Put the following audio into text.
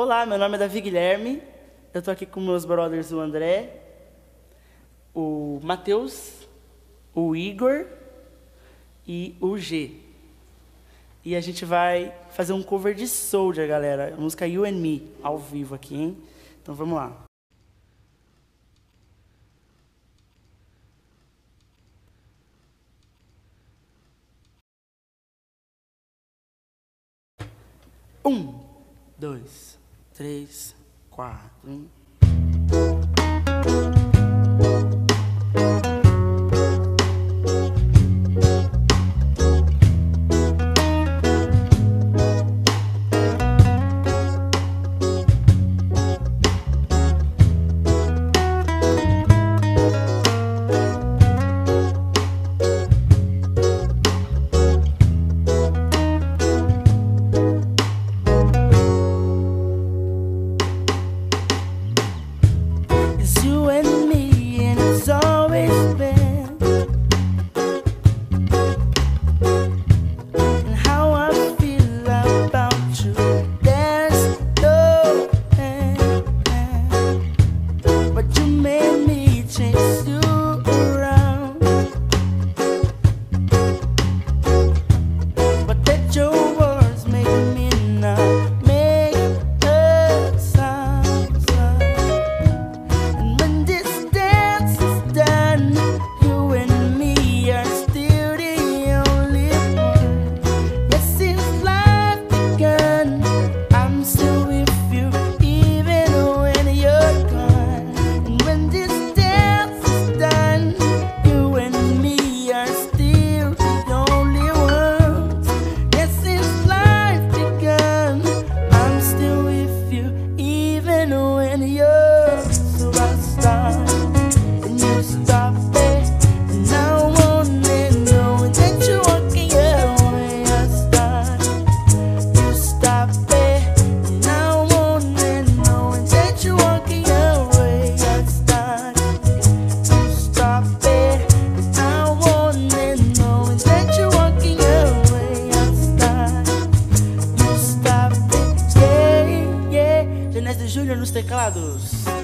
Olá, meu nome é Davi Guilherme. Eu tô aqui com meus brothers, o André, o Matheus, o Igor e o G. E a gente vai fazer um cover de Soldier, galera. A música You and Me, ao vivo aqui, hein? Então vamos lá. Um, dois, três, quatro. Um. Júnior nos teclados.